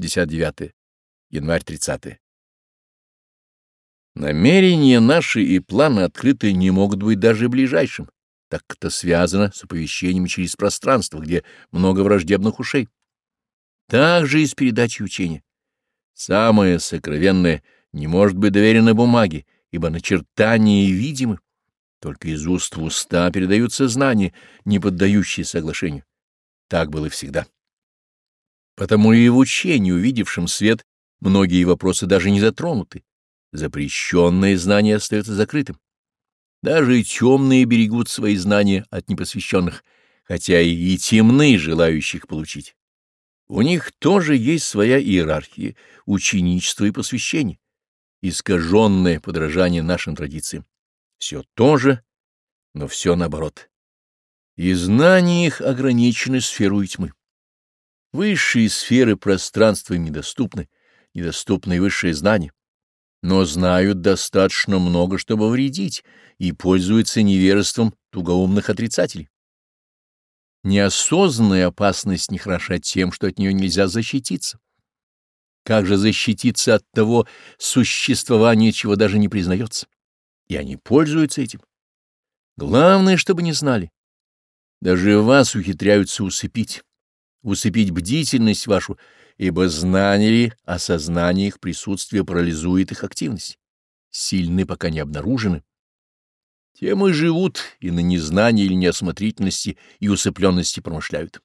59 январь 30. Намерения наши и планы открытые не могут быть даже ближайшим, так как это связано с оповещением через пространство, где много враждебных ушей. Так же и с передачей учения. Самое сокровенное не может быть доверено бумаге, ибо начертания видимы. Только из уст в уста передаются знания, не поддающие соглашению. Так было всегда. Потому и в учении, увидевшем свет, многие вопросы даже не затронуты. Запрещенное знание остается закрытым. Даже и темные берегут свои знания от непосвященных, хотя и темные желающих получить. У них тоже есть своя иерархия, ученичество и посвящение, искаженное подражание нашим традициям. Все то же, но все наоборот. И знания их ограничены сферой тьмы. Высшие сферы пространства им недоступны, недоступны высшие знания, но знают достаточно много, чтобы вредить, и пользуются неверством тугоумных отрицателей. Неосознанная опасность нехороша тем, что от нее нельзя защититься. Как же защититься от того существования, чего даже не признается? И они пользуются этим. Главное, чтобы не знали. Даже вас ухитряются усыпить усыпить бдительность вашу, ибо знание ли осознание их присутствия парализует их активность. Сильны пока не обнаружены. Тем и живут, и на незнание или неосмотрительности и усыпленности промышляют.